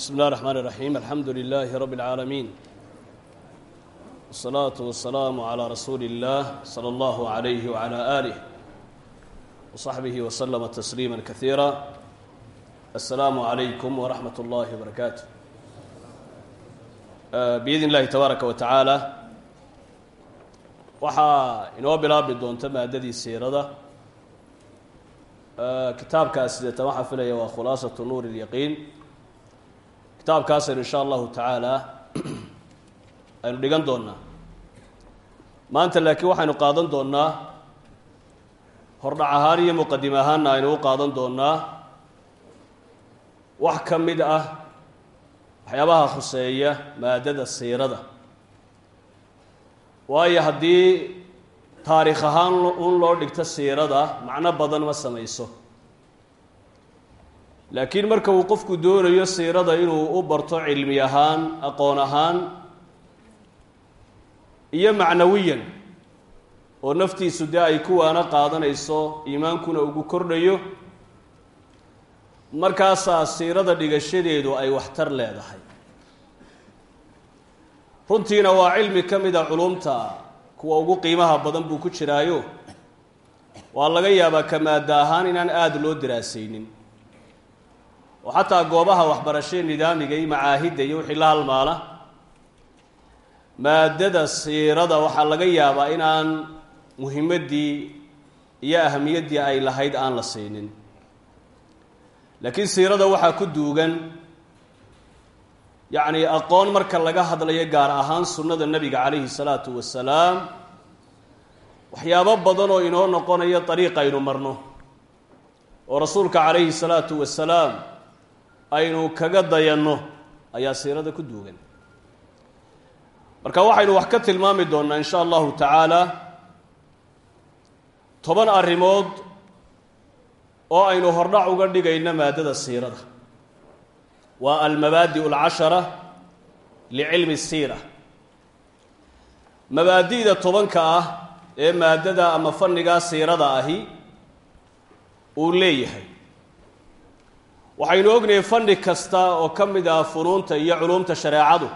بسم الله الرحمن الرحيم الحمد لله رب العالمين والصلاة والسلام على رسول الله صلى الله عليه وعلى آله وصحبه وسلم تسليما كثيرا السلام عليكم ورحمة الله وبركاته بإذن الله تبارك وتعالى waxaa inoo bilaabi doonta maadadii siirada kitaabkaas sideetan waxaa filaya waa khulaasatu nuur اlyaqiin kitaabkaasaynu insha allahu tacaala aynu dhigan doonaa maanta laakiin waxaynu qaadan doonnaa hordhac ahaan iyo muqadim ahaanna aynu qaadan doonnaa wax ka mid ah waxyaabaha khuseeya maadada siirada. Waayo haddii taariikh ahaan un loo dhigto siirada macno badan ma samayso laakiin marka uu qofku doonayo siirada inuu u barto cilmi ahaan aqoon ahaan iyo macnawiyan oo naftiisu dee ay kuwaana qaadanayso iimaankuna ugu kordhayo markaasaa siirada dhigashadeedu ay waxtar leedahay. Runtiina waa cilmi ka mid a culumta kuwa ugu qiimaha badan buu ku jiraayo. Waa laga yaabaa kamaada ahaan inaan aada loo daraasaynin oo xataa goobaha waxbarashada nidaamiga iyo macaahidda iyo wixii la halmaala maadada siirada waxaa laga yaabaa inaan muhimaddii iyo ahamiyaddii ay lahayd aan la siinin. Laakiin siirada waxaa ku duugan yacni aqoon marka laga hadlayo gaar ahaan sunnada nebiga calayhi salaatu wasalaam waxyaabo badan oo inoo noqonayo dariiq aynu marno oo rasuulka calayhi salaatu wasalaam aynu kaga dayanno ayaa siirada ku duugan. Marka waxaynu wax ka tilmaami doonnaa in sha allahu tacaala toban arrimood oo aynu hordhac uga dhigayno maadada siirada. Waa almabaadi'u alcashara licilmi siira. Mabaadi'da tobanka ah ee maadada ama fannigaa siirada ahi uu leeyahay waxaynu ognahay fanni kasta oo ka mid ah funuunta iyo culumta shareecadu.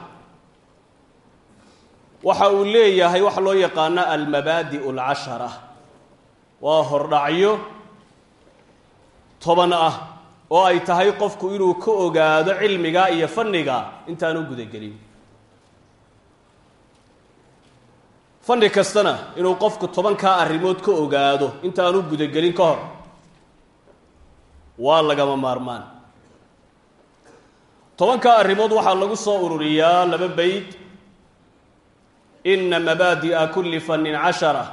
Waxa uu leeyahay waxa loo yaqaano almabaadi'u alcashara waa hordhacyo toban ah oo ay tahay qofku inuu ka ogaado cilmiga iyo fanniga intaanu gudagelin. Fanni kastana inuu qofku tobankaa arrimood ka ogaado intaanu gudagelin ka hor waa lagama maarmaan tobankaa arrimood waxaa lagu soo ururiyaa laba beyd ina mabaadi'a kuli fannin cashara.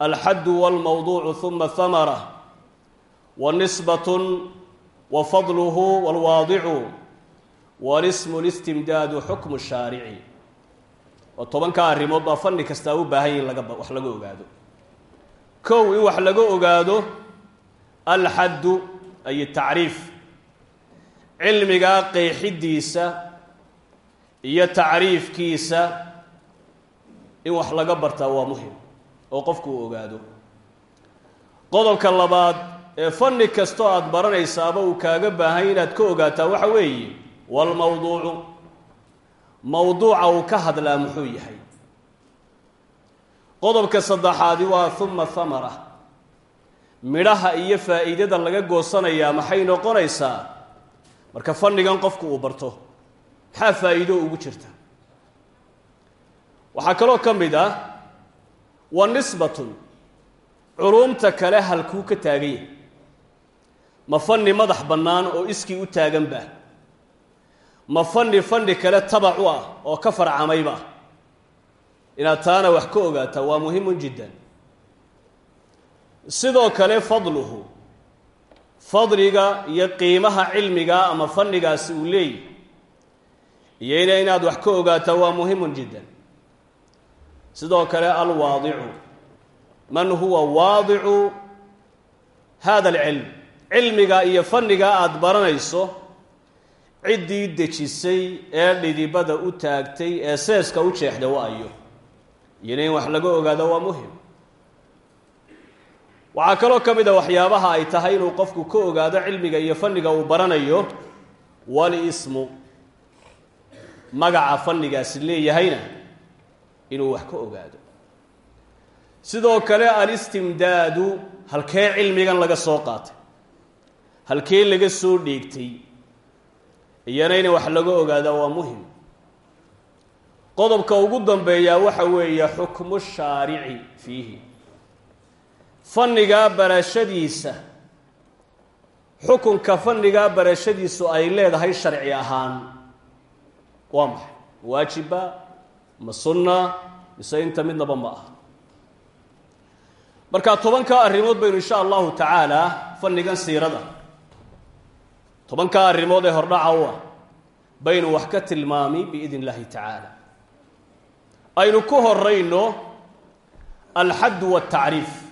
Alxaddu walmawduucu huma hamara wa nisbatun wa fadluhu walwaadicu. Walismu listimdaadu xukmu shaarici. Oo tobankaa arrimood baa fanni kastaa u baahan yahin laga wax laga ogaado. Kow in wax laga ogaado alxaddu ay tacriif cilmigaa qeexidiisa iyo tacriifkiisa in wax laga bartaa waa muhiim oo qofku uu ogaado. Qodobka labaad ee fanni kastoo aada baranaysaaba uu kaaga baahanya inaad ka ogaataa waxa weeye walmawduucu mawduuca uu ka hadlaa muxuu yahay? Qodobka saddexaadi waa huma hamara midhaha iyo faa'iidada laga goosanayaa maxay noqonaysaa marka fannigan qofku uu barto maxaa faa'iido ugu jirta? Waxaa kaloo ka mid ah wa nisbatun culumta kale halkuu ka taagan yahay. Ma fanni madax bannaan oo iskii u taaganba ma fanni fanni kale tabac u ah oo ka farcamayba inaad taana wax ka ogaataa waa muhimun jiddan. Sidoo kale fadluhu fadliga iyo qiimaha cilmiga ama fannigaasi uu leeyahy iyona inaad wax ka ogaataa waa muhimun jiddan. Sidoo kale alwaadicu. Man huwa waadicu hada alcilm. Cilmiga iyo fanniga aada baranayso ciddii dejisay ee dhidibada u taagtay ee seeska u jeexda wa-ayo iyona in wax laga ogaado waa muhiim waxaa kaloo ka mid a waxyaabaha ay tahay inuu qofku ka ogaado cilmiga iyo fanniga uu baranayo. Walismu magaca fannigaasi leeyahayna inuu wax ka ogaado. Sidoo kale alistimdaadu halkee cilmigan laga soo qaatay halkee laga soo dheegtay iyana in wax laga ogaada waa muhiim. Qodobka ugu dambeeyaa waxa weeye xukmu shaarici fiihi fannigaa barashadiisa xukunka fannigaa barashadiisu ay leedahay sharci ahaan. Waa maxay? Waajiba? Ma sunna? Mise inta midnaba ma aha? Marka tobankaa arrimood baynu insha allahu tacaala fannigan siirada. Tobankaa arrimood ee hordhaca u ah baynu wax ka tilmaami biidn illahi tacaala. Aynu ku horayno alxaddu waatacriif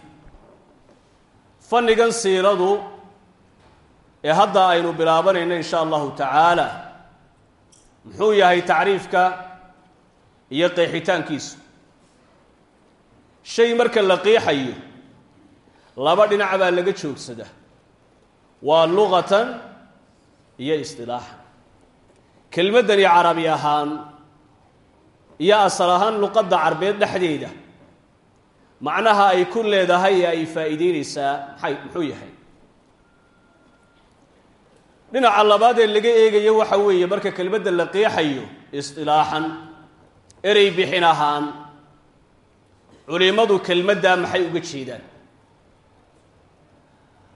fannigan siiradu ee hadda aynu bilaabanayno insha allahu tacaala muxuu yahay tacriifka iyo qeexitaankiisu. Shay marka la qeexayo laba dhinac baa laga joogsada. Waa luqatan iyo istilaaxan kelmaddani carabi ahaan iyo asal ahaan luqadda carbeed dhexdeeda macnaha ay ku leedahay ee ay faa'iideyneysaa maxay muxuu yahay? Dhinaca labaad ee laga eegayo waxa weeye marka kelmadda la qeexayo istilaaxan erey bixin ahaan culimmadu kelmaddaa maxay uga jeedaan?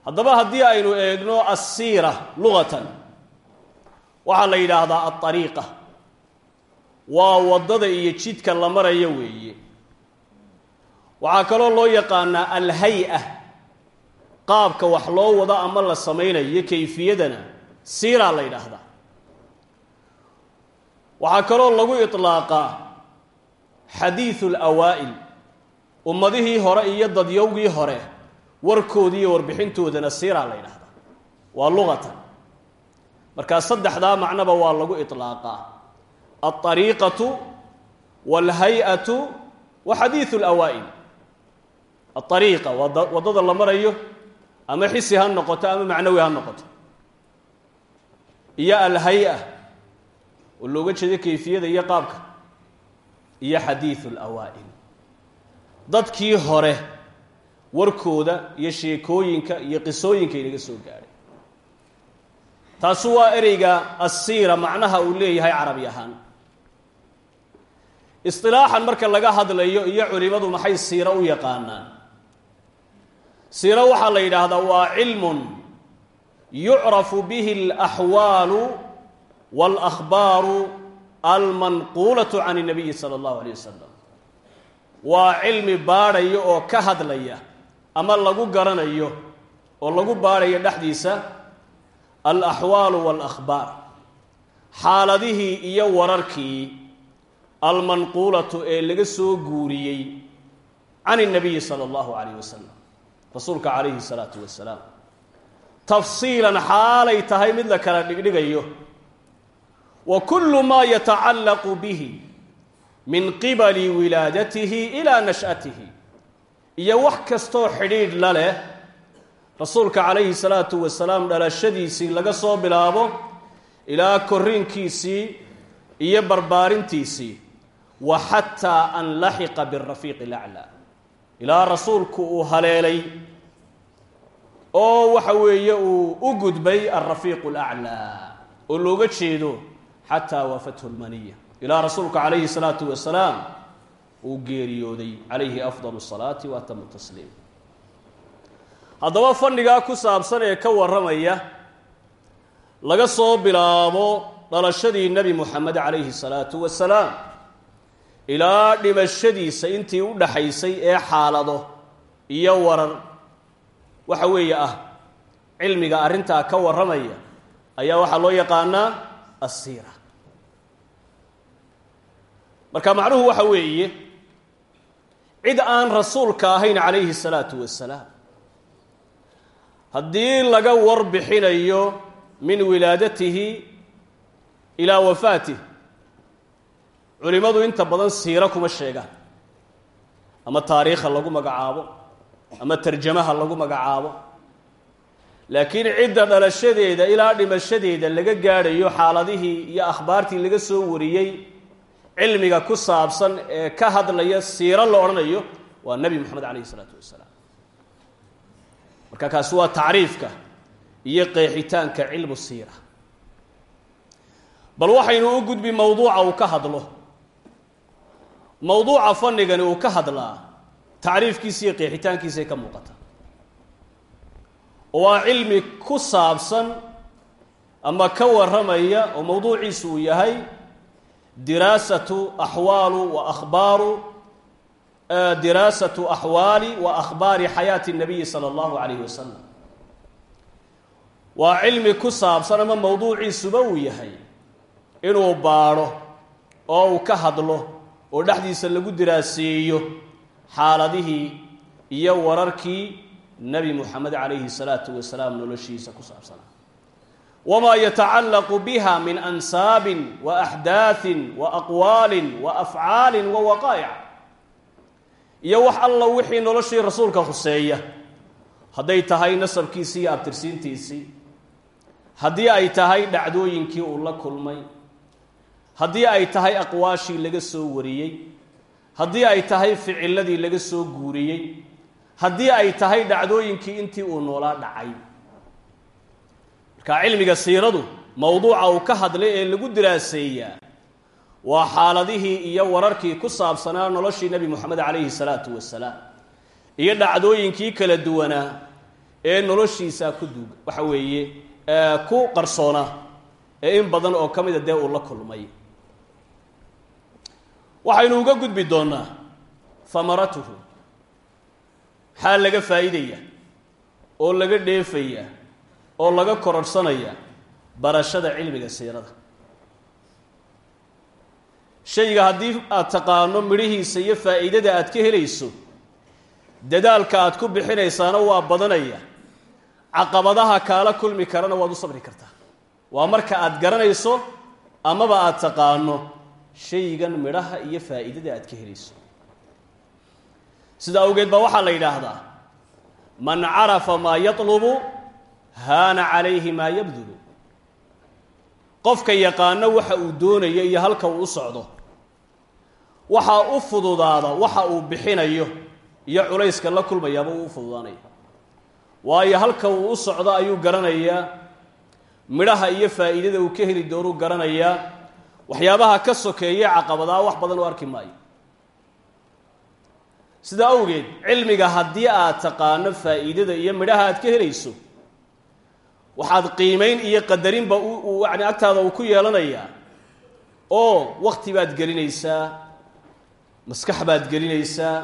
Haddaba haddii aynu eegno assiira luqatan waxaa la yidhaahdaa alariiqa waa waddada iyo jidka la marayo weeye waxaa kaloo loo yaqaanaa alhay-a qaabka wax loo wado ama la samaynayo kayfiyadana siiraa la yidhaahdaa. Waxaa kaloo lagu ilaaqaa xadiidu alawaa'il ummadihii hore iyo dadyowgii hore warkoodiiyo warbixintoodana siiraa la yidhahdaa waa luqatan markaa saddexdaa macnoba waa lagu ilaaqaa alariiqatu walhay'atu wa xadiidu alawaa'il aariiqa waddada la marayo ama xisi ha noqoto ama macnawi ha noqoto iyo alhay-a oo looga jeedo kayfiyada iyo qaabka iyo xadiidu alawaa'il dadkii hore warkooda iyo sheekooyinka iyo qisooyinka inaga soo gaadhay taasu waa ereyga assiira macnaha uu leeyahay carabi ahaan isilaaxan marka laga hadlayo iyo culimadu maxay siiro u yaqaanaan siiro waxaa la yidhaahdaa waa cilmun yucrafu bihi alaxwaalu wاlأkhbaaru almanquulatu can الnabiyi salى اllahu alيyه wasalam waa cilmi baadhayo oo ka hadlaya ama lagu garanayo oo lagu baadhayo dhexdiisa alaxwaalu wاlأkhbaar xaaladihii iyo wararkii almanquulatu ee laga soo guuriyey can الnabiyi salى اllahu alayh wasalam rasuulka calayhi الsalaatu wasalaam. Tafsiilan xaalay tahay mid la kala dhigdhigayo. Wa kullu maa yatacallaqu bihi min qibali wilaadatihi ilaa nash'atihi. Iyo wax kastoo xidhiidh la leh rasuulka calayhi salaatu wasalaam dhalashadiisii laga soo bilaabo ilaa korriinkiisii iyo barbaarintiisii wa xataa an laxiqa birafiiqi alaclaa ilaa rasuulku uu haleelay oo waxa weeye uu u gudbay alrafiiqu alaclaa oo looga jeedo xataa waafathu lmaniya ilaa rasuulka calayhi salaatu wasalaam uu geeriyooday calayhi afdal salaati wa atamu tasliim. Haddaba fadhigaa ku saabsan ee ka warramaya laga soo bilaabo dhalashadii nebi moxamed calayhi salaatu wasalaam ilaa dhimashadiisa intii u dhaxaysay ee xaalado iyo warar. Waxa weeye ah cilmiga arrintaa ka warramaya ayaa waxaa loo yaqaanaa assiira. Marka macnuhu waxa weeye cid aan rasuulka ahayn calayhi salaatu wasalaam haddii laga warbixinayo min wilaadatihi ilaa wafaatih culimmadu inta badan siiro kuma sheegaan ama taariikha lagu magacaabo ama tarjamaha lagu magacaabo. Laakiin cidda dhalashadeeda ilaa dhimashadeeda laga gaadhayo xaaladihii iyo akhbaartii laga soo wariyey cilmiga ku saabsan ee ka hadlaya siiro la odhanayo waa nebi moxamed calayhi isalaatu wasalaam. Marka kaasi waa tacriifka iyo qeexitaanka cilmu siira. Bal waxaynu u gudbi mowduuca uu ka hadlo mawduuca fanigani uu ka hadlaa tacriifkiisa iyo qeexitaankiisay ka muuqata. Waa cilmi ku saabsan ama ka warramaya oo mawduuciisu uu yahay diraasatu axwaalu wa akhbaaru diraasatu axwaali wa akhbaari xayaati nabiyi sala allahu calayhi wasalam waa cilmi ku saabsan ama mawduuciisuba uu yahay inuu baaro oo uu ka hadlo oo dhexdiisa lagu diraaseeyo xaaladihii iyo wararkii nebi moxamed calayhi salaatu wasalaam noloshiisa ku saabsanaa wamaa yatacallaqu biha min ansaabin wa axdaaثin wa aqwaalin wa afcaalin wa waqaa'ic iyo wax alla wixii noloshii rasuulka khuseeya hadday tahay nasabkiisii iyo abtirsiintiisii. Haddii ay tahay dhacdooyinkii uu la kulmay haddii ay tahay aqwaashii laga soo wariyey haddii ay tahay ficiladii laga soo guuriyey haddii ay tahay dhacdooyinkii intii uu noolaa dhacay. Marka cilmiga siiradu mowduuca uu ka hadlay ee lagu diraaseeyaa waa xaaladihii iyo wararkii ku saabsanaa noloshii nebi moxamed calayhi salaatu wasalaam iyo dhacdooyinkii kala duwanaa ee noloshiisa ku duug waxa weeye ku qarsoona ee in badan oo ka mida dee uu la kulmay waxaynu uga gudbi doonnaa hamaratuhu maxaa laga faa'iidaya oo laga dheefaya oo laga kororhsanaya barashada cilmiga siirada. Shayga haddii aad taqaano midhihiisa iyo faa'iidada aad ka helayso dadaalka aad ku bixinaysaana waa badanaya. Caqabadaha kaala kulmi karana waad u sabri kartaa. Waa marka aad garanayso amaba aad taqaano shaygan midhaha iyo faa'iidada aad ka helayso sida awgeed baa waxaa la yidhaahdaa man carafa maa yatlubu haana calayhi maa yabdulu. Qofka yaqaano waxa uu doonayo iyo halka uu u socdo waxaa u fududaada waxa uu bixinayo iyo culayska la kulmayaaba uu u fududaanaya waayo halka uu u socdo ayuu garanayaa midhaha iyo faa'iidada uu ka heli doonuu garanayaa waxyaabaha ka sokeeya caqabadaa wax badan u arki maayo. Sidaa awgeed cilmiga haddii aad taqaano faa'iidada iyo midhaha aad ka helayso waxaad qiimayn iyo qadarinba yani agtaada uu ku yeelanayaa oo wakti baad gelinaysaa maskax baad gelinaysaa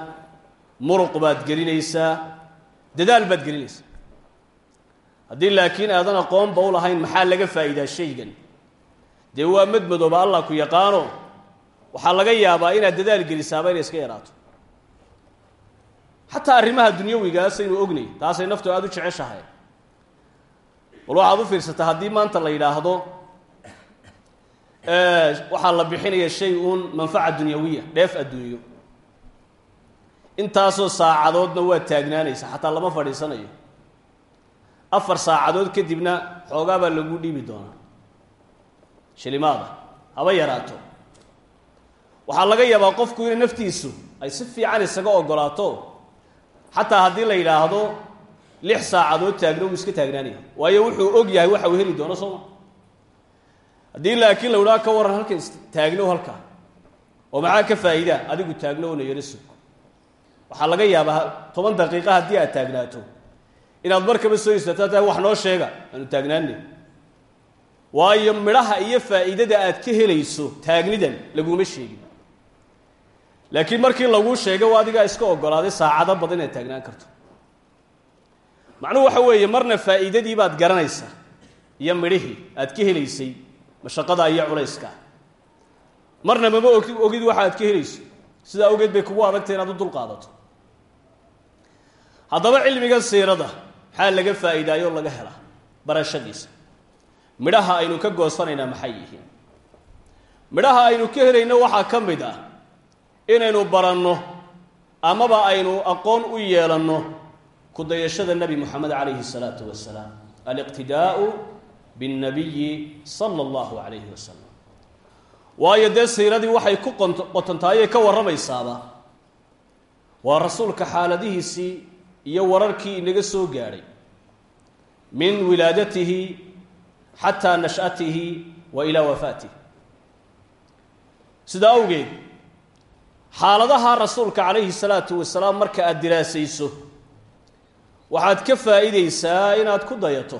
muruq baad gelinaysaa dadaal baad gelinaysaa. Haddii laakiin aadan aqoonba u lahayn maxaa laga faa'iidaa shaygan dee waa madmadooba allah ku yaqaano. Waxaa laga yaabaa inaad dadaal gelisaaba inay iska yaraato. Xataa arrimaha dunyawigaasaynu ognay taasay naftu aada u jeceshahay. Bal waxaad u fiirsataa haddii maanta la yidhaahdo waxaa la bixinaya shay uun manfaca dunyawiya dheef adduunyo. Intaasoo saacadoodna waa taagnaanaysa xataa lama fadhiisanayo. Afar saacadood kadibna xoogaa baa lagu dhiibi doonaa shilimaada haba yaraato. Waxaa laga yaabaa qofku inay naftiisu ay si fiican isaga ogolaato xataa haddii la yidhaahdo lix saacadood taagno wuu iska taagnaanaya. Waayo wuxuu og yahay waxa uu heli doono sooma. Haddii laakiin la idhaha ka warran halkan taagnow halkaa oo maxaa ka faa'iidaa adigu taagnowna yaro sug waxaa laga yaabaa toban daqiiqa haddii aad taagnaato. Inaad markaba soo istaagto taa wax noo sheega aanu taagnaanay waayo midhaha iyo faa'iidada aad ka helayso taagnidan laguma sheegin. Laakiin markii laguu sheegay waa adigaa iska ogolaaday saacado badan inaad taagnaan karto. Macnuhu waxa weeye marna faa'iidadii baad garanaysaa iyo midhihii aad ka helaysay mashaqada iyo culayska. Marna mama og ogid waxa aad ka helayso. Sidaa awgeed bay kugu adagtay inaad u dulqaadato haddaba cilmigan siirada maxaa laga faa'iidaayoo laga helaa? Barashadiisa midhaha aynu ka goosanaynaa maxay yihiin? Midhaha aynu ka helayno waxaa ka mid ah inaynu baranno amaba aynu aqoon u yeelanno kudayashada nebi moxamed calayhi salaatu wasalaam aliqtidaau biاnnabiyi sala allahu calayhi wasalam waayo dee siiradii waxay ku qotontaayay ka warramaysaaba waa rasuulka xaaladihiisii iyo wararkii inaga soo gaadhay min wilaadatihi xataa nash'atihi wa ilaa wafaatihi. Sidaa awgeed xaaladaha rasuulka calayhi salaatu wasalaam marka aada diraasayso waxaad ka faa'iidaysaa inaad ku dayato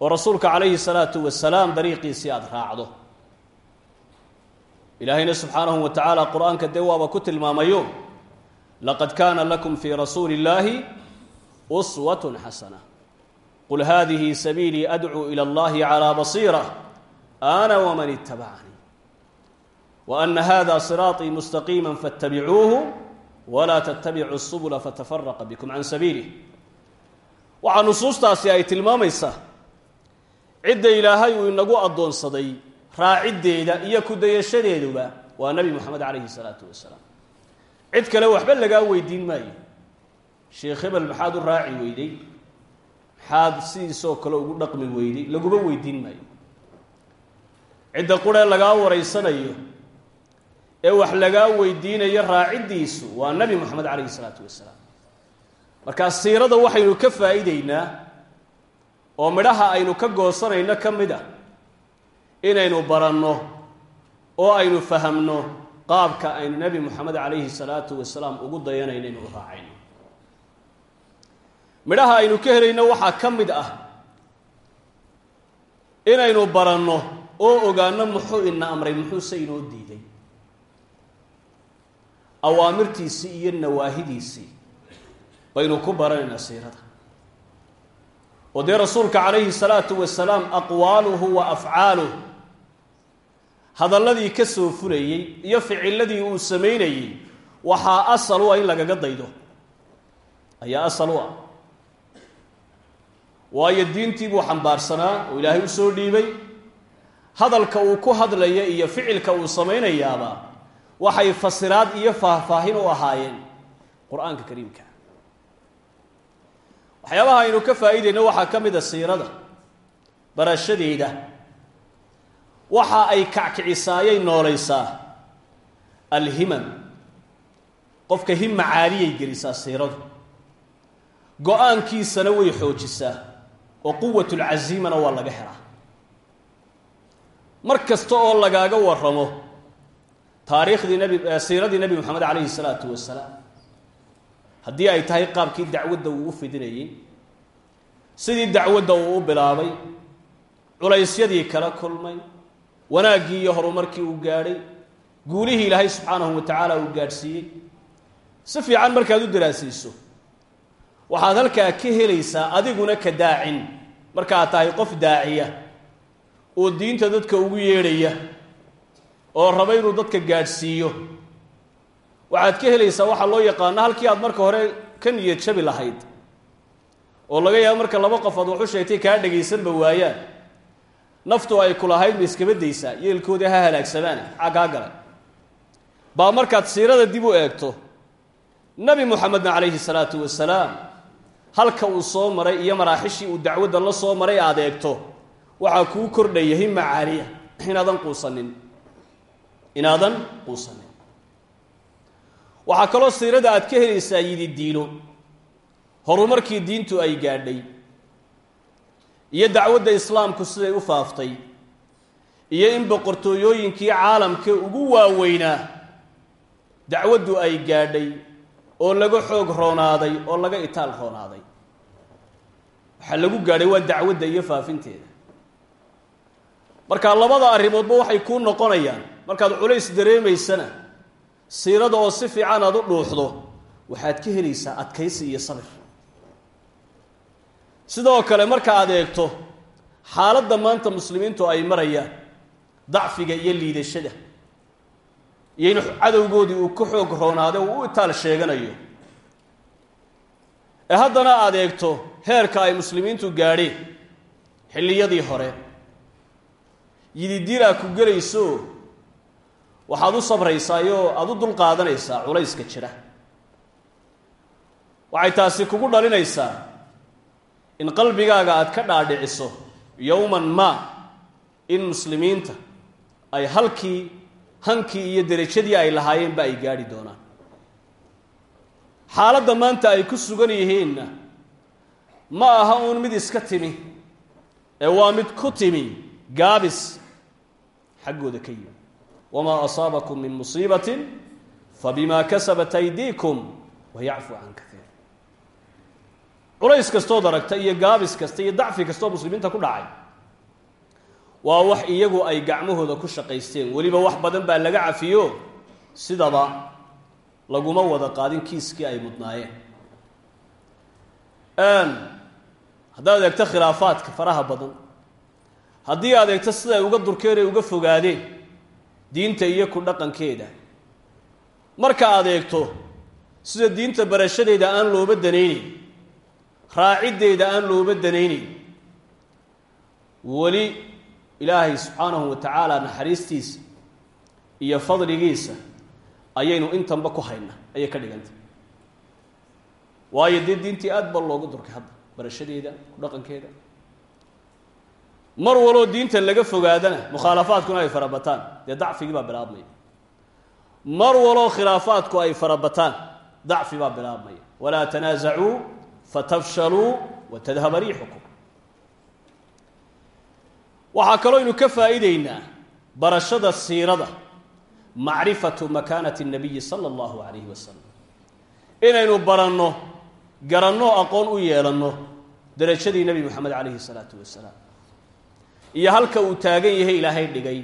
oo rasuulka calayhi salaatu wasalaam dariiqiisii aada raacdo. Ilaahayna subxaanahu wa tacaala qur'aanka dee waaba ku tilmaamayo laqad kaana lakum fii rasuuli illaahi uswatun xasana qul hadihi sabiilii adcuu ila allahi calaa basiira ana waman itabacanii wa ana hada siraaطii mustaqiima faاtabicuuhu walaa tatabicuu subula fatafaraqa bikum can sabiilih waxaa nusuustaasi ay tilmaamaysaa cidda ilaahay uu inagu addoonsaday raaciddeeda iyo ku dayashadeeduba waa nebi moxamed calayhi salaatu wasalaam. Cid kale waxba lagaa weydiin maayo. Sheekh hebel maxaad u raaci weyday maxaad sidiisoo kale ugu dhaqmi weyday laguma weydiin maayo. Cidda quree lagaa waraysanayo ee wax lagaa weydiinayo raaciddiisu waa nebi moxamed calayhi salaatu wasalaam. Markaa siirada waxaynu ka faa'iideynaa oo midhaha aynu ka goosanayno ka mid a inaynu baranno oo aynu fahamno qaabka aynu nebi moxamed calayhi salaatu wasalaam ugu dayanayno inuu raacayno midhaha aynu ka helayno waxaa ka mid ah inaynu baranno oo ogaano muxuu ina amray muxuuse inoo diiday. Awaamirtiisii iyo nawaahidiisii baynu ku baranaynaa siirada. Oo dee rasuulka calayhi salaatu wasalaam aqwaaluhu wa afcaaluh hadalladii ka soo fulayey iyo ficiladii uu samaynayey waxaa asal u ah in lagaga daydo. Ayaa asal u ah waayo diintii buu xambaarsanaa oo ilaahay u soo dhiibay. Hadalka uu ku hadlaya iyo ficilka uu samaynayaaba waxay fasiraad iyo faahfaahin u ahaayeen qur'aanka kariimka. Waxyaabaha aynu ka faa'iidayno waxaa ka mid a siirada barashadeeda. Waxa ay kackicisaayay noolaysaa alhimam qofka himma caaliyay gelisaa siiradu. Go'aankiisana way xoojisaa oo quwatulcasiimana waa laga helaa. Mar kasta oo lagaaga warramo taariikhdii nabi siiradii nebi moxamed calayhi salaatu wasalaam haddii ay tahay qaabkii dacwadda uu u fidinayey sidii dacwadda uu u bilaabay culaysyadii kala kulmay wanaaggii iyo horumarkii uu gaadhay guulihii ilaahay subxaanahu wa tacaala uu gaadhsiiyey si fiican markaad u daraasayso waxaad halkaa ka helaysaa adiguna ka daacin markaad tahay qof daaciya oo diinta dadka ugu yeedhaya oo raba inuu dadka gaadhsiiyo. Waxaad ka helaysaa waxaa loo yaqaano halkii aad marka hore ka niyad jabi lahayd oo laga yaabo marka laba qofood waxu sheegtay kaa dhagaysanba waayaan. Naftu ay kulahayd ma iskaba daysaa yeelkoodii ha halaagsamaan maxaa kaa galay? Baa markaad siirada dib u eegto nebi moxamedna calayhi salaatu wasalaam halka uu soo maray iyo maraaxishii uu dacwadda la soo maray aad eegto waxaa kuu kordhaya himma caaliya inaadan quusanin. Inaadan quusanin. Waxaa kaloo siirada aad ka helaysaa yidi diilo. Horumarkii diintu ay gaadhay. Iyo dacwadda islaamku siday u faaftay. Iyo in boqortooyooyinkii caalamka ugu waaweynaa dacwaddu ay gaadhay oo laga xoog roonaaday oo laga itaal roonaaday waxaa lagu gaadhay waa dacwadda iyo faafinteeda. Marka labada arrimoodba waxay kuu noqonayaan. Markaad culays dareemaysana siirada oo si fiican aad u dhuuxdo waxaad ka helaysaa adkaysi iyo sabir. Sidoo kale marka aad eegto xaaladda maanta muslimiintu ay marayaan dacfiga iyo liidashada iyo in cadowgoodii uu ka xoog roonaaday uu u itaal sheeganayo. Ee haddana aad eegto heerka ay muslimiintu gaadheen xilliyadii hore. Yididiilaa ku gelayso waxaad u sabraysaayoo aada u dulqaadanaysaa culayska jira. Waxay taasi kugu dhalinaysaa in qalbigaaga aad ka dhaadhiciso yowman ma in muslimiinta ay halkii hankii iyo derajadii ay lahaayeenba ay gaadhi doonaan. Xaaladda maanta ay ku sugan yihiinna ma aha uun mid iska timi ee waa mid ku timi gaabis xaggooda ka yimi wamaa asaabakum min musiibatin fabima kasabat aydiikum wa yacfu can kaiir culays kastood aragta iyo gaabis kasta iyo dacfi kastoo muslimiinta ku dhacay waa wax iyagu ay gacmahooda ku shaqaysteen. Weliba wax badan baa laga cafiyo sidaba laguma wada qaadin kiiskii ay mudnaayeen haddaad eegto khilaafaadka faraha badan. Haddii aad eegto siday uga durkeen ay uga fogaadeen diinta iyo ku dhaqankeeda. Marka aad eegto sida diinta barashadeeda aan looba danaynayn raaciddeeda aan looba danaynayn weli ilaahay subxaanahu wa tacaala naxariistiisa iyo fadligiisa ayaynu intanba ku hayna ayay ka dhigantay. Waayo dee diintii aad ba loogu durkay hadda barashadeeda ku dhaqankeeda. Mar waloo diinta laga fogaadana mukhaalafaadkuna ay farabataan dee dacfigii baa bilaabmaya mar waloo khilaafaadku ay farabataan dacfi baa bilaabmaya walaa tanaasacuu fatafshaluu wa tadhaba riixukum. Waxaa kaloo aynu ka faa'iideynaa barashada siirada macrifatu makaanati الnabiyi sala allahu calayhi wasalam inaynu baranno garanno aqoon u yeelanno derajadii nebi moxamed calayhi salaatu wasalaam iyo halka uu taagan yahay ilaahay dhigay.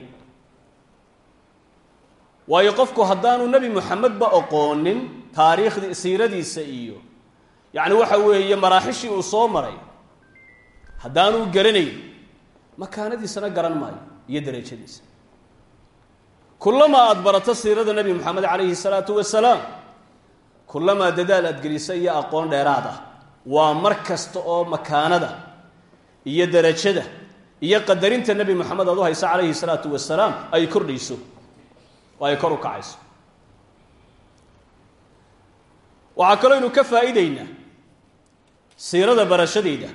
Waayo qofku haddaanu nebi moxamedba oqoonin taariikhdii siiradiisa iyo yacni waxa weeye maraaxishii uu soo maray haddaanuu garanayn makaanadiisana garan maayo iyo derajadiisa kullamaa aada barato siirada nebi moxamed calayhi salaatu wasalaam kullamaa dadaal aad gelisa iyo aqoon dheeraad ah. Waa mar kasta oo makaanada iyo derajada iyo qadarinta nebi moxamed aad u haysa calayhi salaatu wasalaam ay kordhayso oo ay kor u kacayso. Waxaa kaloo ynu ka faa'iideynaa siirada barashadeeda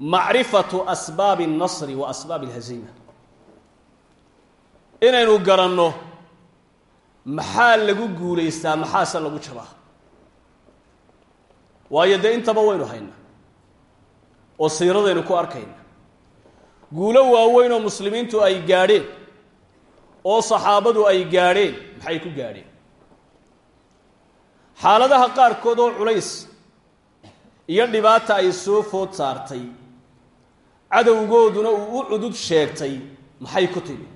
macrifatu asbaabi اnnasri wa asbaabi اlhaziima inaynu garanno maxaa lagu guulaystaa maxaase lagu jabaa? Waayo dee intaba waynu haynaa oo siiradaynu ku arkayna. Guulo waaweyn oo muslimiintu ay gaadheen oo saxaabadu ay gaadheen maxay ku gaadheen? Xaaladaha qaarkood oo culays iyo dhibaata ay soo food saartay cadowgooduna uu u cudud sheegtay maxay ku timi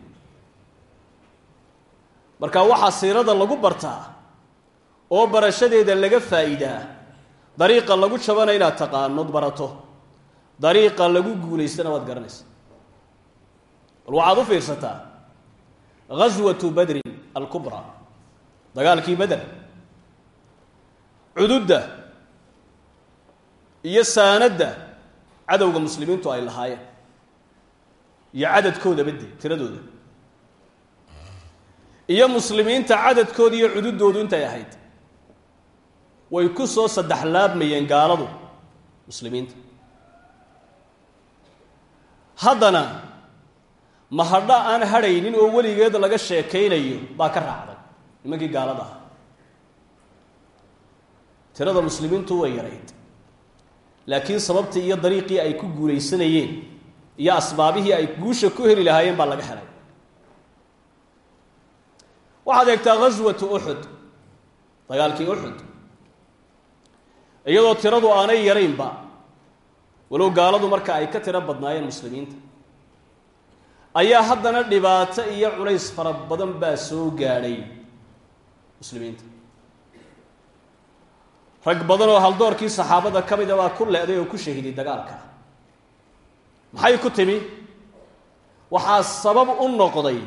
marka waxaa siirada lagu bartaa oo barashadeeda laga faa'iidaa dariiqa lagu jabana inaad taqaanood barato. Dariiqa lagu guulaystana waad garanaysa bal waxaad u fiirsataa ghaswatu badrin alkubraa dagaalkii beder cududda iyo saanadda cadowga muslimiintu ay lahaayeen. Iyo cadadkooda badde tiradooda iyo muslimiinta cadadkooda iyo cududoodu intay ahayd. Way ku soo saddex laabmayeen gaaladu muslimiinta. Haddana mahadho aan hadhaynin oo weligeed laga sheekaynayo baa ka raacday nimankii gaalada ah tirada muslimiintu way yarayd laakiin sababtii iyo dariiqii ay ku guulaysanayeen iyo asbaabihii ay guusha ku heli lahaayeen baa laga helay waxaad eegtaa ghaswatu uxud dagaalkii uxud iyadoo tiradu aanay yaraynba walow gaaladu marka ay ka tiro badnaayeen muslimiinta. Ayaa haddana dhibaato iyo culays fara badan baa soo gaadhay muslimiinta. Rag badan oo haldoorkii saxaabada ka mida baa ku le-day oo ku shahiday dagaalka. Maxay ku timi? Waxaa sabab u noqday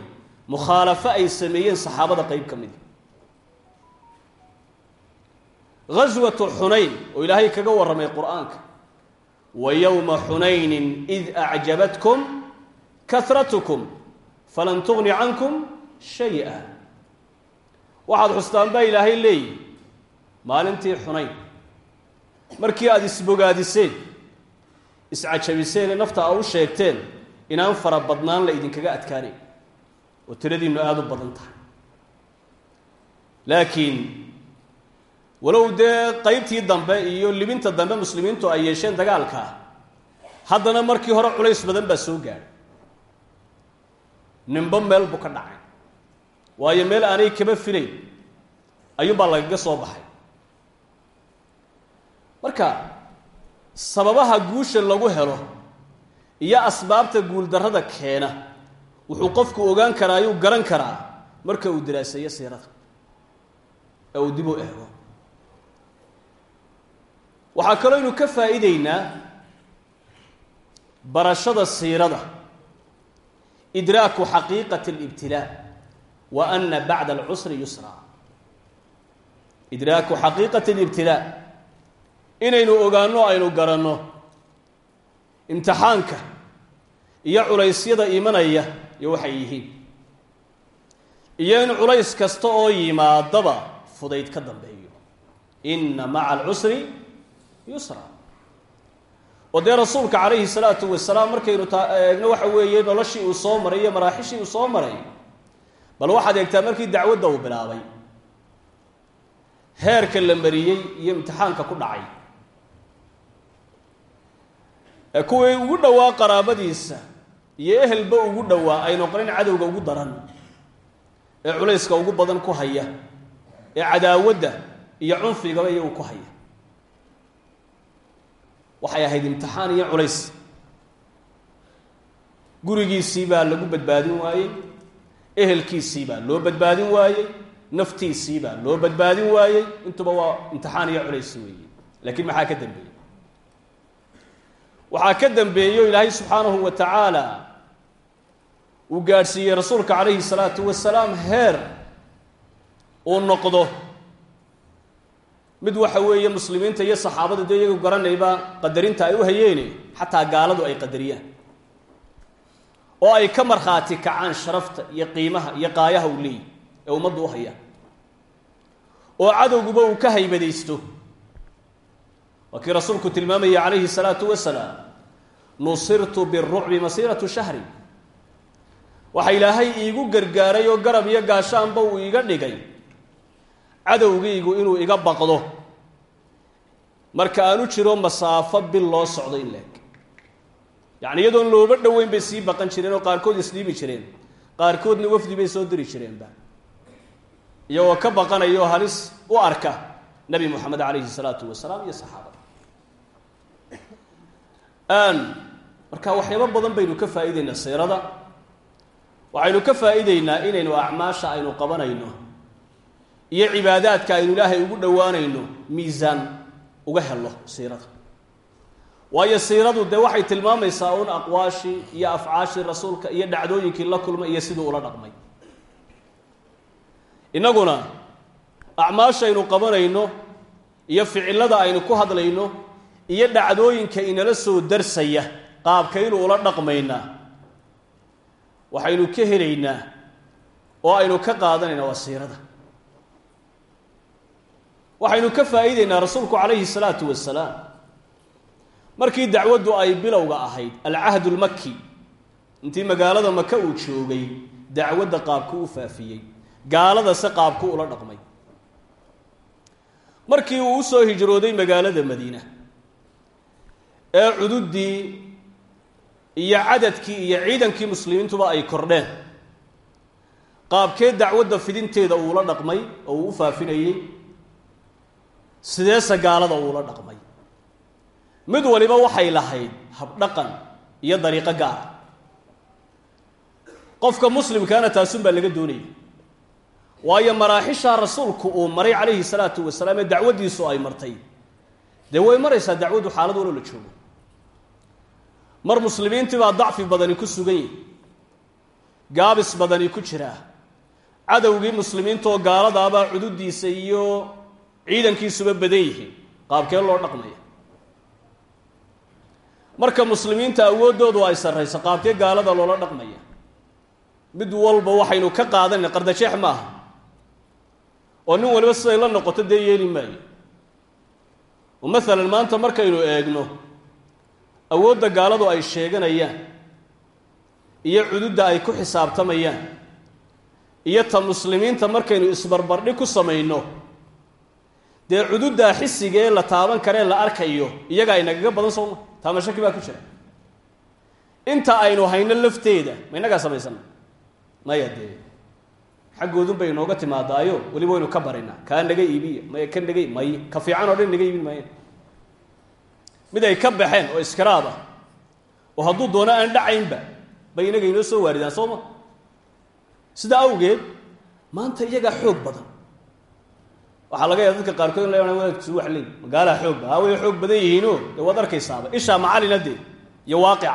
mukhaalafo ay sameeyeen saxaabada qeyb ka midi ghaswatu xunayn oo ilaahay kaga warramay qur'aanka. Wa yowma xunaynin id acjabatkum kahratkum falan tugni cankum shay-a. Waxaad xustaan baa ilaahay leeyihi maalintii xunayn. Markii aada isbogaadiseen iscajabiseene nafta a u sheegteen inaan fara badnaan la idinkaga adkaanayn oo tiradiinnu aada u badan tahay. Laakiin walow dee qeybtii dambe iyo libinta dambe muslimiintu ay yeesheen dagaalka haddana markii hore culays badan baa soo gaadhay. Ninbo meel buu ka dhacay waayo meel aanay kaba filayn ayuunbaa lagaga soo baxay. Marka sababaha guusha lagu helo iyo asbaabta guuldarrada keena wuxuu qofku ogaan karaa ayuu garan karaa. Marka uu daraaseeyo siirada ee uu dib u eego. Waxaa kaloo ynu ka faa'iideynaa barashada siirada idraaku xaqiiqati alibtilaa wa ana bacda alcusri yusra. Idraaku xaqiiqati alibtilaa inaynu ogaanno aynu garanno. Imtixaanka iyo culaysyada imanaya iyo waxay yihiin. Iyo in culays kasta oo yimaadaba fudayd ka dambeeyo. Inna maca alcusri yusra. Oo dee rasuulka calayhi salaatu wasalaam markaynu eegno waxa weeye noloshii uu soo maray iyo maraaxishii uu soo maray bal waxaad eegtaa markii dacwadda uu bilaabay heerka la mariyey iyo imtixaanka ku dhacay. Kuwii ugu dhowaa qaraabadiisa iyo ehelba ugu dhowaa ay noqonin cadowga ugu daran ee culayska ugu badan ku haya ee cadaawadda iyo cunfigaba iyagu ku haya. Waxay ahayd imtixaan iyo culays. Gurigiisii baa lagu badbaadin waayey ehelkiisii baa loo badbaadin waayey naftiisii baa loo badbaadin waayey. Intuba waa imtixaan iyo culays weeye. Laakiin maxaa ka dambeeyey? Waxaa ka dambeeyo ilaahay subxaanahu wa tacaala uu gaadhsiiyey rasuulka calayhi salaatu wasalaam heer uu noqdo. Mid waxa weeye muslimiinta iyo saxaabada dee iyagu garanayba qadarinta ay u hayeene xataa gaaladu ay qadariyaan. Oo ay ka markhaati kacaan sharafta iyo qiimaha iyo qaayaha uu leeyahy ee ummaddu u hayaan. Oo cadowguba uu ka haybadaysto. Waa kii rasuulku tilmaamayay calayhi salaatu wasalaam nusirtu birucbi masiiratu shahri waxa ilaahay iigu gargaaray oo garab iyo gaashaanba uu iiga dhigay. Cadowgaygu inuu iga baqdo. Marka aan u jiro masaafo bil loo socdo in leeg. Yacni iyadoon looba dhoweyn bay sii baqan jireen oo qaarkood isdhiibi jireen. Qaarkoodna wafdi bay soo diri jireenba iyagoo ka baqanaya oo halis u arka nebi moxamed calayhi salaatu wasalaam iyo saxaabada marka waxyaabo badan baynu ka faa'iideynaa siirada waxaynu ka faa'iideynaa inaynu acmaasha aynu qabanayno iyo cibaadaadka aynu ilaahay ugu dhowaanayno miisaan uga helo siirada. Waayo siiradu dee waxay tilmaamaysaa un aqwaashii iyo afcaashii rasuulka iyo dhacdooyinkii la kulmay iyo siduu ula dhaqmay. Innaguna acmaashaynu qabanayno iyo ficillada aynu ku hadlayno iyo dhacdooyinka inala soo darsaya qaabkaynu ula dhaqmaynaa waxaynu ka helaynaa oo aynu ka qaadanaynaa waa siirada waxaynu ka faa'iideynaa rasuulku calayhi salaatu wasalaam markii dacwaddu ay bilowga ahayd alcahd lmaki intii magaalada maka uu joogay dacwadda qaabku u faafiyey gaaladase qaabku ula dhaqmay. Markii uu u soo hijrooday magaalada madiina ee cududdii iyo cadadkii iyo ciidankii muslimiintuba ay kordheen. Qaabkee dacwadda fidinteeda uula dhaqmay oo uu u faafinayey? Sideese gaalada uula dhaqmay? Mid waliba waxay lahayd habdhaqan iyo dariiqo gaara qofka muslimkaana taasunbaa laga doonaya waayo maraaxishaa rasuulku uu maray calayhi salaatu wasalaam ee dacwaddiisu ay martay. Dee way maraysaa dacwaddu xaalad waloo la joogo mar muslimiintii baa dacfi badani ku sugan yihi gaabis badani ku jiraa cadowgii muslimiintaoo gaaladaabaa cududiisa iyo ciidankiisuba badan yihiin. Qaabkee loo dhaqmaya? Marka muslimiinta awooddoodu ay sarrayso qaabkee gaalada loola dhaqmaya? Mid walba waxaynu ka qaadanayna qardajeex maaha oo nin waliba siday la noqoto dee yeeli maayo. Oo maalan maanta markaynu eegno awoodda gaaladu ay sheeganayaan. Iyo cududda ay ku xisaabtamayaan. Iyo ta muslimiinta markaynu isbarbardhig ku samayno. Dee cududdaa xisigee la taaban karee la arkayo iyagaa inagaga badan sooma taama shaki baa ku jira. Inta aynu hayno lafteeda ma innagaa samaysana maya dee. Xaggoodun bay inooga timaadaayo weliba waynu ka barinaa kaa naga iibiya may ka naga may ka fiican oo dhan naga iibin maayan mid ay ka baxeen oo iskaraab ah oo hadduu doono aan dhacaynba bay inaga inoo soo waaridaan soo ma? Sidaa awgeed maanta iyagaa xoog badan. Waxaa laga yaaba dadka qaarkood in la wadaadkiisu wax leey magaalaha xoog ba way xoog badan yihiinoo dee waad arkaysaaba ishaa macalina dee iyo waaqica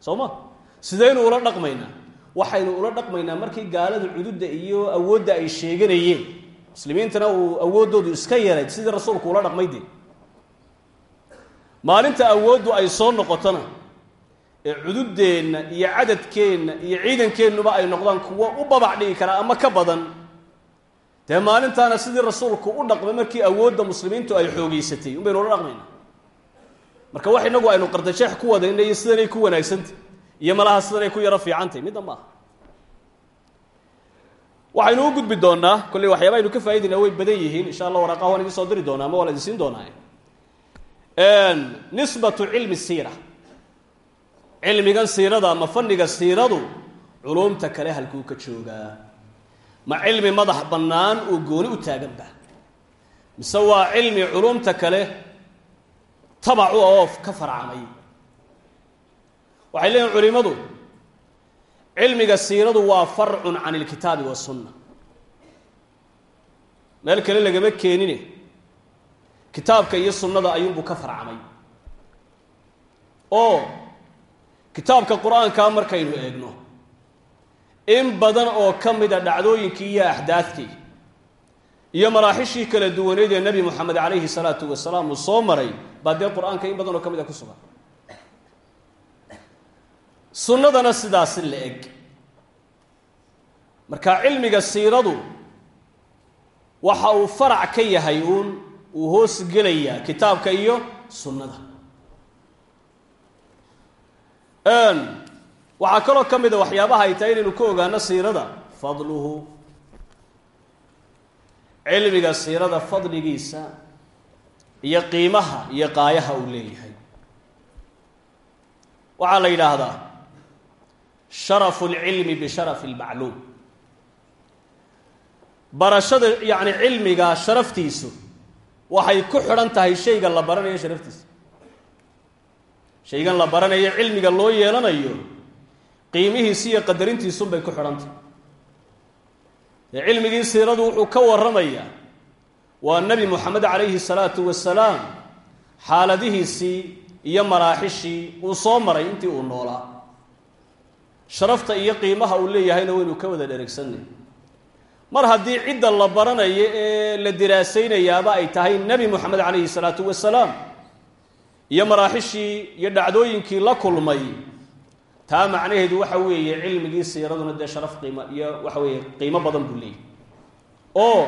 soo ma? Ula dhaqmaynaa? Waxaynu ula dhaqmaynaa markii gaalada cududda iyo awoodda ay sheeganayeen. Muslimiintana uu awooddoodu iska yaray sidii rasuulku ula dhaqmay dee maalinta awooddu ay soo noqotona ee cududeenna iyo cadadkeenna iyo ciidankeennuba ay noqdaan kuwo u babac dhigi karaa ama ka badan. Dee maalintaana sidii rasuulku u dhaqmay markii awoodda muslimiintu ay xoogeysatay un baynu ula dhaqmaynaa marka wax inagu aynu qardajeex ku wadayna iyo sidanay ku wanaagsantay iyo malaha sidanay ku yaro fiicantahy midna maaha. Waxaynu u gudbi doonaa kolley waxyaaba aynu ka faa'idayna way badan yihiin insha allah waraaqaha waan idin soo diri doonaa ama waa la idin siin doonaa nisbatu cilmi siira. Cilmigan siirada ama fanniga siiradu culumta kale halkuu ka joogaa. Ma cilmi madax bannaan oo gooni u taaganba mise waa cilmi culumta kale tabacu oo ka farcamay waxay leeyihiin culimmadu cilmiga siiradu waa farcun can ilkitaabi wasunna meel kale lagama keenine kitaabka iyo sunnada ayuunbuu ka farcamay. Oo kitaabka qur'aankaa markaynu eegno in badan oo ka mida dhacdooyinkii iyo axdaadkii iyo maraaxishii kala duwaneyd ee nebi moxamed calayhi salaatu wasalaam uu soo maray baa dee qur'aanka in badan oo ka mid a ku sugan. Sunnadana sidaasi la eg. Marka cilmiga siiradu waxa uu farac ka yahay uun uu hoos gelayaa kitaabka iyo sunnada. Waxaa kaloo ka mid a waxyaabaha ay tahay inaynu ka ogaano siirada fadluhu. Cilmiga siirada fadligiisa iyo qiimaha iyo qaayaha uu leeyahay. Waxaa la yidhaahdaa sharafu lcilmi bisharafi lmacluum barashada yacni cilmiga sharaftiisu waxay ku xidhan tahay shayga la baranayo sharaftiisa. Shaygan la baranayo cilmiga loo yeelanayo qiimihiisi iyo qadarintiisunbay ku xidhantahy dee cilmigii siiradu wuxuu ka warramayaa waa nebi moxamed calayhi salaatu wasalaam xaaladihiisii iyo maraaxishii uu soo maray intii uu noolaa. Sharafta iyo qiimaha uu leeyahayna waynu ka wada dheregsanay mar haddii cidda la baranayo ee la diraasaynayaaba ay tahay nebi moxamed calayhi salaatu wasalaam iyo maraaxishii iyo dhacdooyinkii la kulmay. Taa macnaheedu waxa weeye cilmigii siiraduna dee sharaf qiimo iyo waxa weeye qiimo badan buu leeyahy oo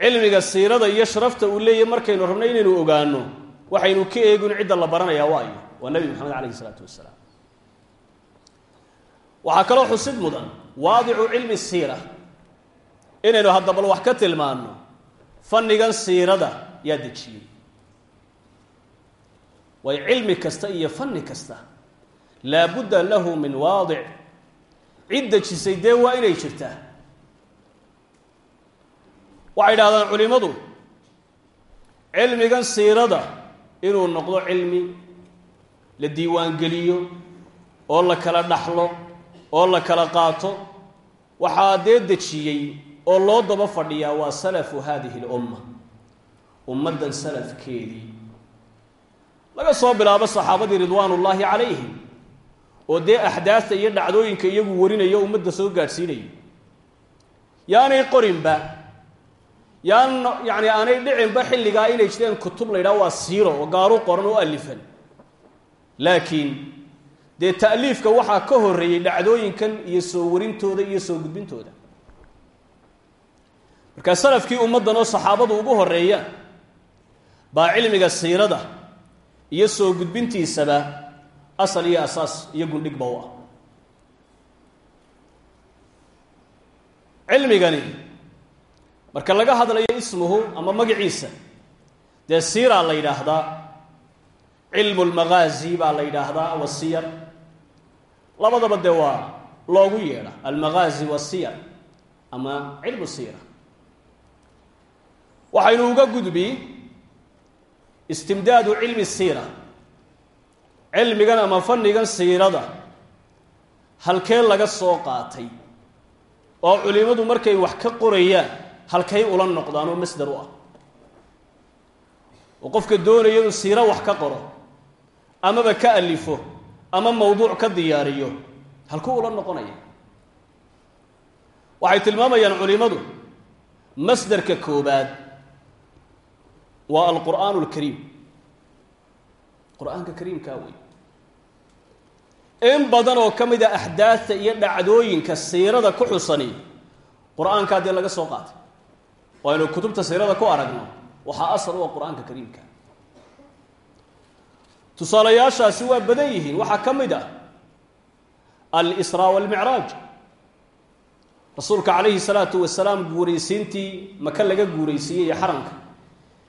cilmiga siirada iyo sharafta uu leeyahy markaynu rabno inaynu ogaano waxaynu ka eegun cidda la baranayaa waayo waa nebi moxamed calayhi isalaatu wasalaam waxaa kaloo xusid mudan waadicu cilmi siira inaynu haddabal wax ka tilmaano fannigan siirada yaa dejiyey. Way cilmi kasta iyo fanni kasta. Laabudda lahu min waadic. Cid dejisay dee waa inay jirtaa. Waxay idhahdaan culimmadu cilmigan siirada inuu noqdo cilmi la diiwaangeliyo oo la kala dhaxlo oo la kala qaato waxaa dee dejiyey oo loo daba fadhiyaa waa salafu haadihi lumma ummaddan salafkeedii. Laga soo bilaabo saxaabadii ridwaanullaahi calayhim oo dee axdaasta iyo dhacdooyinka iyagu warinayo ummadda soo gaadhsiinaya yaanay qorinba yaan yacni aanay dhicinba xilligaa inay jireen kutub la yidhaha waa siiro oo gaaru qoran oo alifan laakiin dee ta'liifka waxaa ka horreeyey dhacdooyinkan iyo soo warintooda iyo soo gudbintooda markaa salafkii ummaddan oo saxaabadu ugu horreeyaan baa cilmiga siirada iyo soo gudbintiisaba asal iyo asaas iyo gundhigba u ah. Cilmigani marka laga hadlayo ismuhu ama magaciisa dee siiraa la yidhaahdaa cilmu lmagaazi baa la yidhaahdaa wasiyar labadaba dee waa loogu yeedha almagaazi wasiyar ama cilmu siira waxaynu uga gudbi istimdaadu cilmi siira. Cilmigan ama fannigan siirada. Halkee laga soo qaatay? Oo culimmadu markay wax ka qorayaan halkay ula noqdaan oo masdar u ah. Oo qofka doonaya inuu siiro wax ka qoro amaba ka alifo ama mawduuc ka diyaariyo halkuu ula noqonaya. Waxay tilmaamayaan culimmadu masdarka koobaad waa alqur'aan alkariim qur'aanka kariimkaa wey in badan oo ka mid a axdaadta iyo dhacdooyinka siirada ku xusani qur'aankaa dee laga soo qaatay oo aynu kutubta siirada ku aragno waxaa asal u ah qur'aanka kariimka. Tusaalayaashaasi waa badan yihiin. Waxaa ka mid ah alsraa walmicraaj rasuulka calayhi salaatu wasalaam guuraysiintii maka laga guuraysiiyey iyo xaramka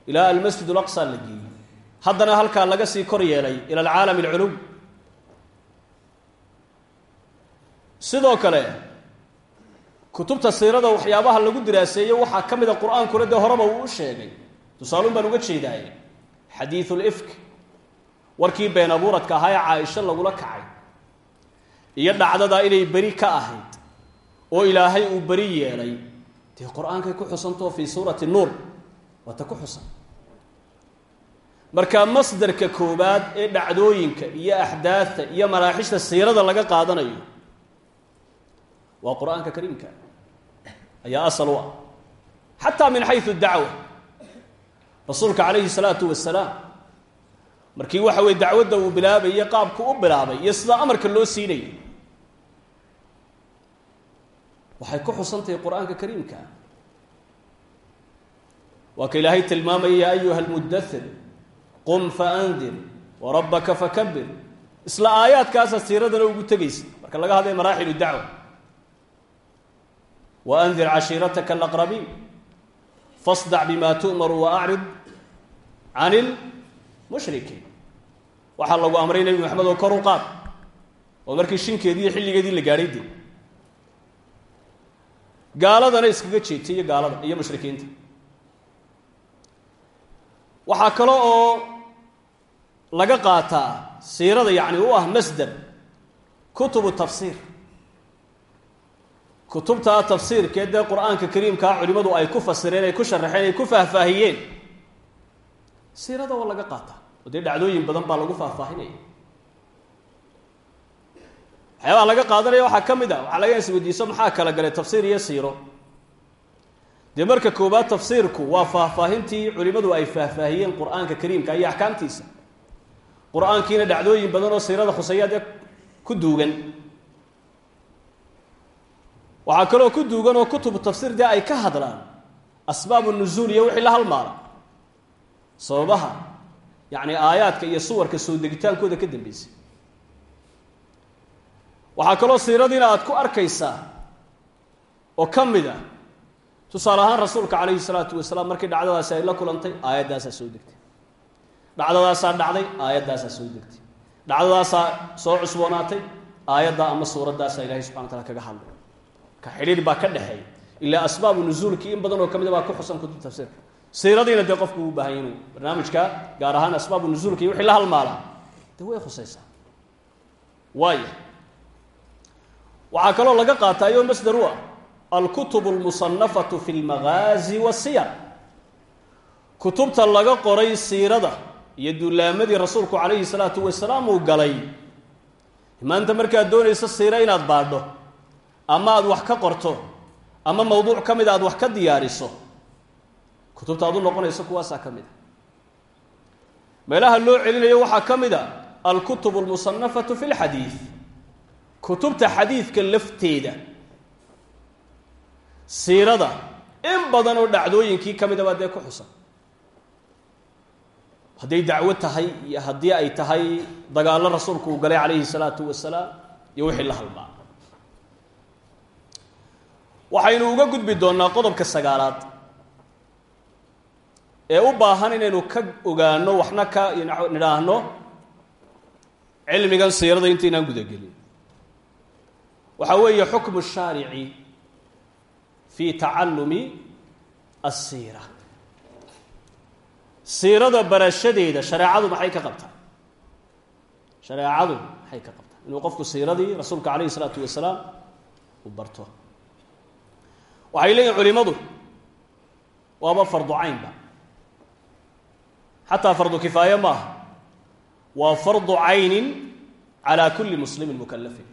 ilaa almasjid alaqsa la geeyey haddana halkaa laga sii kor yeelay ila alcaalam alculuw sidoo kale kutubta siirada waxyaabaha lagu diraaseeyo waxaa ka mid a qur'aankuna dee horeba uu u sheegay. Tusaaluun baan uga jeedaaye. Xadiidu lifk warkii been abuuradka ahaa ee caaisho lagula kacay. Iyo dhacdada inay beri ka ahayd oo ilaahay uu beri yeelay. Dee qur'aankay ku xusantao fii suurati nuur. Waata ku xusan marka masdarka koobaad ee dhacdooyinka iyo axdaadta iyo maraaxishta siirada laga qaadanayo waa qur'aanka kariimka ayaa asal u ah. Xataa min xayu dacwa rasuulka calayhi salaatu wasalaam markii waxa weye dacwadda uu bilaabaye qaabku u bilaabay iyo sidaa amarka loo siinayay waxay ku xusantahay qur'aanka kariimka. Waa ka ilaahay tilmaamaya ya ayuha almudathir qum faandir warabbaka fakabir isla aayaadkaasa siiradana ugu tegaysa. Marka laga hadlaya maraaxilu dacwa. Waandir cashiirataka alaqrabiin. Fasdac bima tu'maru waacrid can ilmushrikiin waxaa lagu amray nebi maxamed oo kor u qaad. Oo markii shinkeedii xilligeedii la gaadhay gaaladana iskaga jeetay iyo gaalada iyo mushrikiinta. Waxaa kale oo laga qaataa siirada yacni u ah masder kutubu tafsiir. Kutubta tafsiirkee dee qur'aanka kariimkaa culimmadu ay ku fasireen ay ku sharaxeen ay ku faahfaahiyeen. Siirada waa laga qaataa oo dee dhacdooyin badan baa lagu faahfaahinaya. Waxyaabaha laga qaadanaya waxaa ka mid a waxaa laga isweydiiso maxaa kala galay tafsiir iyo siiro. Dee marka koowaad tafsiirku waa faahfaahintii culimmadu ay faahfaahiyeen qur'aanka kariimka iyo axkaamtiisa qur'aankiina dhacdooyin badan oo siirada khuseeya dee ku duugan. Waxaa kaloo ku duugan oo kutubu tafsiir dee ay ka hadlaan asbaabu nuzuul iyo wixii la halmaala sababaha yacni aayaadka iyo suwarka soo degitaankooda ka dambeysay. Waxaa kaloo siiradiina aad ku arkaysaa oo ka mid a tusaale ahaan rasuulka calayhi salaatu wasalaam markii dhacdadaasi ay la kulantay aayaddaasaa soo degtay dhacdadaasaa dhacday aayaddaasaa soo degtay. Dhacdadaasaa soo cusboonaatay aayaddaa ama suuraddaasa ilahay subxana wa tala kaga hadlay. Ka xidhiir baa ka dhexeeya. Ilaa asbaabu nuzuulkii in badan oo ka mid a baa ku xusan kutub tafsiirka. Siiradiina dee qofku uu baahanya inuu barnaamijka gaar ahaan asbaabu nuzuulka iyo wixii la halmaalaa dee way khusaysaa. Waaya waxaa kaloo laga qaataayo masdar u ah alkutub almusanafatu fi lmagaazi wasiyar kutubta laga qoray siirada iyo dullaamadii rasuulku calayhi salaatu wasalaam uu galay. Maanta markaad doonayso siiro inaad baadho ama aad wax ka qorto ama mawduuc ka mid a aad wax ka diyaariso. Kutubta aad u noqonayso kuwaasaa ka mid a meelaha loo celinayo waxaa ka mid a alkutub almusanafatu fi lxadiid kutubta xadiidka lafteeda. Siirada in badan oo dhacdooyinkii ka mid a baa dee ku xusan hadday dacwo tahay iyo haddii ay tahay dagaallo rasuulku uu galay calayhi salaatu wasalaam iyo wixii la halmaa. Waxaynu uga gudbi doonnaa qodobka sagaalaad ee u baahan inaynu ka ogaano waxna ka nidhaahno cilmigan siirada intaynaan gudagelin. Waxaa weeye xukmu shaarici fi tacallumi asiira siirada barashadeeda shareecadu maxay ka qabtaa? shareecadu maxay ka qabtaa? inuu qofku siiradii rasuulka calayhi isalaatu wasalaam uu barto. Waxay leeyihiin culimadu waaba fardu caynba xataa fardu kifaaye maaha waa fardu caynin calaa kulli muslimin mukalafin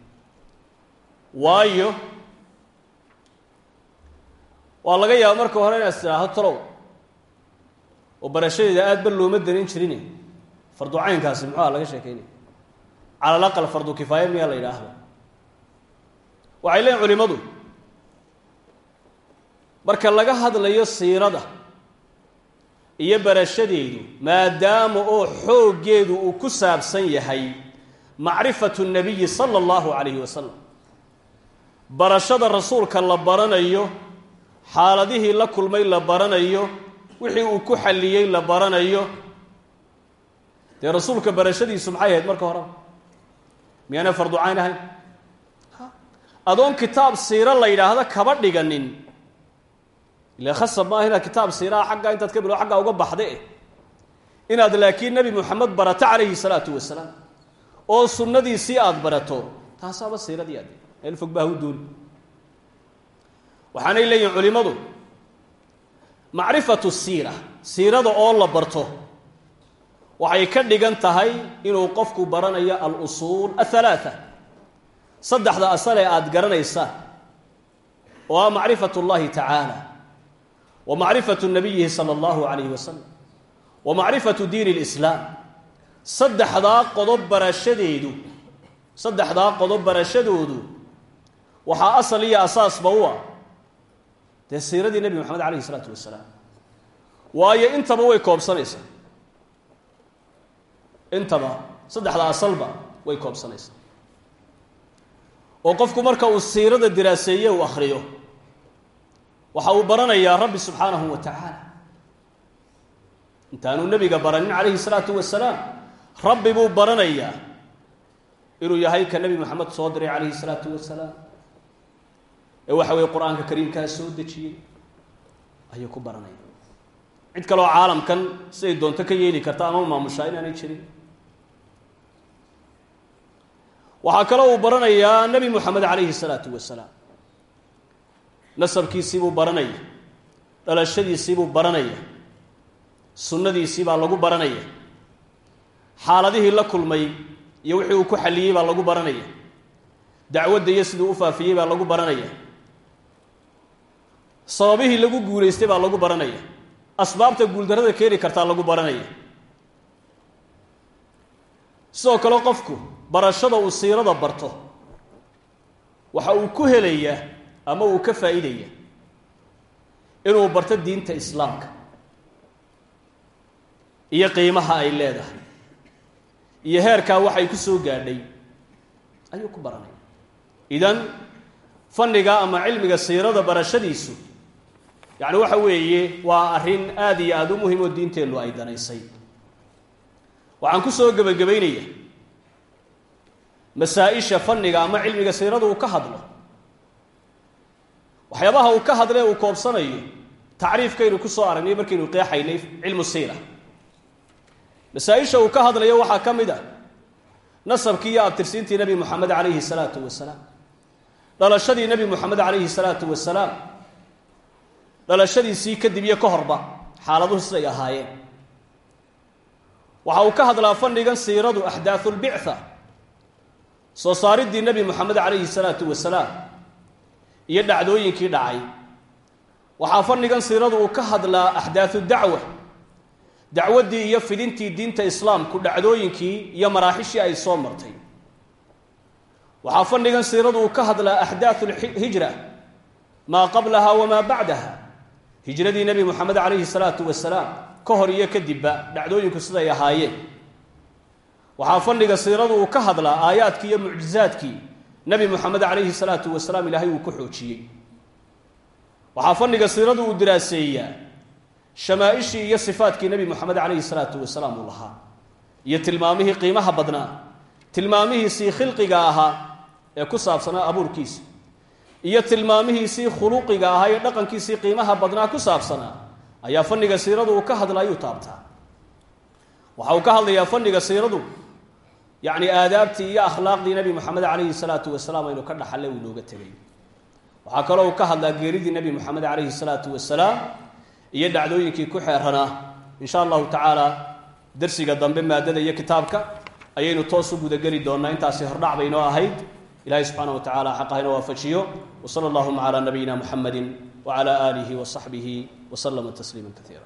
waayo waa laga yaaba marka hore inaad istidhaahdo talow oo barashadeeda aad ba looma darin jirin. Fardu caynkaasi muxuuha laga sheekeynaya cala alaqal fardu kifaaye miyaa la yidhaahdo. Waxay leeyihiin culimadu marka laga hadlayo siirada iyo barashadeedu maadaama oo xooggeedu uu ku saabsan yahay macrifatu nabiyi sala allahu calayhi wasalam barashada rasuulka la baranayo xaaladihii la kulmay la baranayo wixii uu ku xalliyey la baranayo. Dee rasuulka barashadiisu maxay ahayd marka hore? Miyaana fardu cayn adoon kitaab siiro la yidhaahdo kaba dhiganin. Ila khasab maaha inaad kitaab siiraha xaggaa intaad ka uga baxde. Inaad laakiin nebi moxamed barato calayhi salaatu wasalaam. Oo sunnadiisii aada barato. Taasaaba siiradii ade meel fog baa hu duuli waxaanay leeyihiin culimmadu macrifatu siira siirada oo la barto waxay ka dhigan tahay inuu qofku baranayo al-usuul athalaatha saddexda asal ee aada garanaysaan oo ah macrifat اllahi tacaala wa macrifatu nabiyihi sala allahu calayhi wasalam wa macrifatu diin اlislaam saddexdaa qodob barashadeedu saddexdaa qodob barashadoodu waxaa asal iyo asaasba u ah dee siiradii nebi moxamed calayhi isalaatu wasalaam waayo intaba way koobsanaysaa. Intaba saddexda asalba way koobsanaysaa. Oo qofku marka uu siirada diraaseeye uu akhriyo. Waxa uu baranayaa rabbi subxaanahu wa tacaala. Intaanuu nebiga baranin calayhi salaatu wasalaam rabbi buu baranayaa inuu yahay ka nebi moxamed soo diray calayhi salaatu wasalaam ee waxa weeye qur'aanka kariimkaa soo dejiyey ayuu ku baranaya cid kaloo caalamkan siday doonto ka yeeli karta ama maamushaa inaanay jirin. Waxaa kaloo uu baranayaa nebi moxamed calayhi salaatu wasalaam. Nasabkiisiibuu baranaya dhalashadiisiibuu baranaya sunnadiisii baa lagu baranaya xaaladihii la kulmay iyo wixii uu ku xalliyey baa lagu baranaya dacwadda iyo siduu u faafiyey baa lagu baranaya sababihii lagu guulaystay baa lagu baranaya. Asbaabta guuldarrada keeni kartaa lagu baranaya. Sidoo kale qofku barashada uu siirada barto. Waxa uu ku helayaa ama uu ka faa'iidaya. Inuu barto diinta islaamka. Iyo qiimaha ay leedahay. Iyo heerkaa waxay ku soo gaadhay. Ayuu ku baranaya. Idan fanniga ama cilmiga siirada barashadiisu yacni waxa weeye waa arrin aada iyo aada u muhiim oo diinteennu ay danaysay. Waxaan ku soo gebagabaynaya masaa-isha fanniga ama cilmiga siirada uu ka hadlo. Waxyaabaha uu ka hadle uu koobsanayo tacriifkaynu ku soo aragnay markaynu qeexaynay cilmu siira. Masaa-isha uu ka hadlayo waxaa ka mid a nasabkii iyo abtirsiintii nebi moxamed calayhi salaatu wasalaam dhalashadii nebi moxamed calayhi salaatu wasalaam dhalashadiisii kadib iyo ka horba xaaladuhu siday ahaayeen. Waxa uu ka hadlaa fandhigan siiradu axdaathu lbictha soo saariddii nebi moxamed calayhi salaatu wasalaam iyo dhacdooyinkii dhacay. Waxaa fandhigan siiradu uu ka hadlaa axdaathu dacwa dacwaddii iyo fidintii diinta islaamku dhacdooyinkii iyo maraaxishii ay soo martay. Waxaa fandhigan siiradu uu ka hadlaa axdaathu lhijra maa qablaha wamaa bacdaha hijradii nebi moxamed calayhi salaatu wasalaam ka hor iyo kadibba dhacdooyinku siday ahaayeen. Waxaa fadhiga siiradu uu ka hadlaa aayaadkii iyo mucjizaadkii nebi moxamed calayhi salaatu wasalaam ilaahay uu ku xoojiyey. Waxaa fadhiga siiradu uu diraaseeyaa shamaaishii iyo sifaatkii nebi moxamed calayhi salaatu wasalaam uu lahaa iyo tilmaamihii qiimaha badnaa tilmaamihiisii khilqiga ahaa ee ku saabsanaa abuurkiisa iyo tilmaamihiisii khuluqiga ahaa ee dhaqankiisii qiimaha badnaa ku saabsanaa ayaa fadhiga siiradu uu ka hadlaayuu taabtaa. Waxa uu ka hadlayaa fadhiga siiradu yacni aadaabtii iyo akhlaaqdii nebi moxamed calayhi salaatu wasalaam aynu ka dhaxalle uu inooga tegay. Waxaa kaloo uu ka hadlaa geeridii nebi moxamed calayhi salaatu wasalaam iyo dhacdooyinkii ku xeeranaa in sha allahu tacaala darsiga dambe maadada iyo kitaabka ayaynu toos u gudageli doonnaa. Intaasi hordhac baynoo ahayd ilahay subxaana wa tacala xaqahayna waafajiyo. W sala allahuma calaa nabiyina muxamedi wacala aalihi wa saxbihi wa slama kaiira